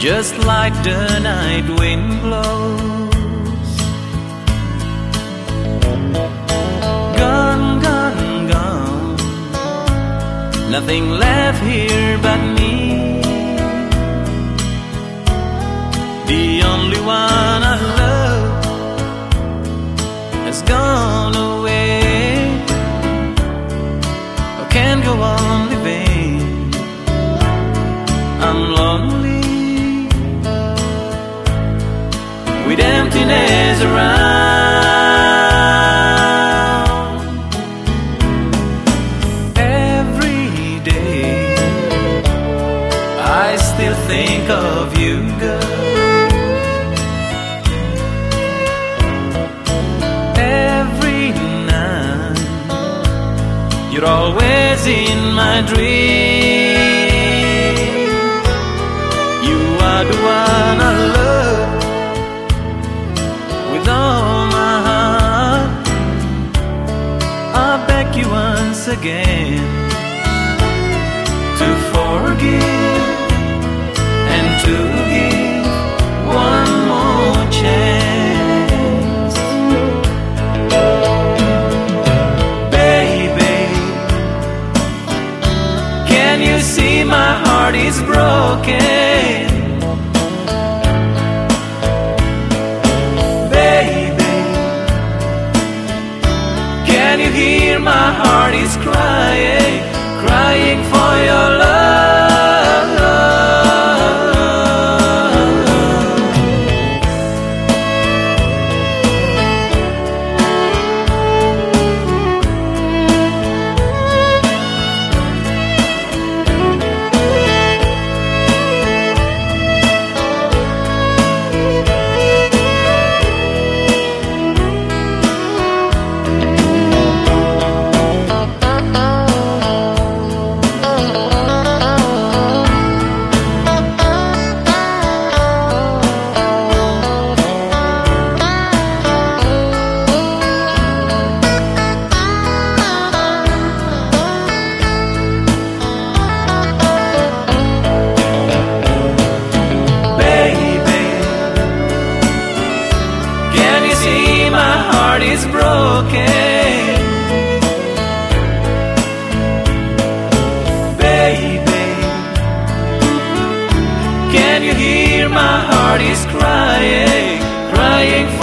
just like the night wind blows. Gone, gone, gone. Nothing left here but me. The only one I love has gone away. I can't go on living. I'm lonely. With emptiness around. Every day, I still think of you, girl. Every night, you're always in my dream. Again to forgive and to give one more chance. Baby, can you see my heart is broken? Can you hear my heart is crying, can you hear my heart is crying, crying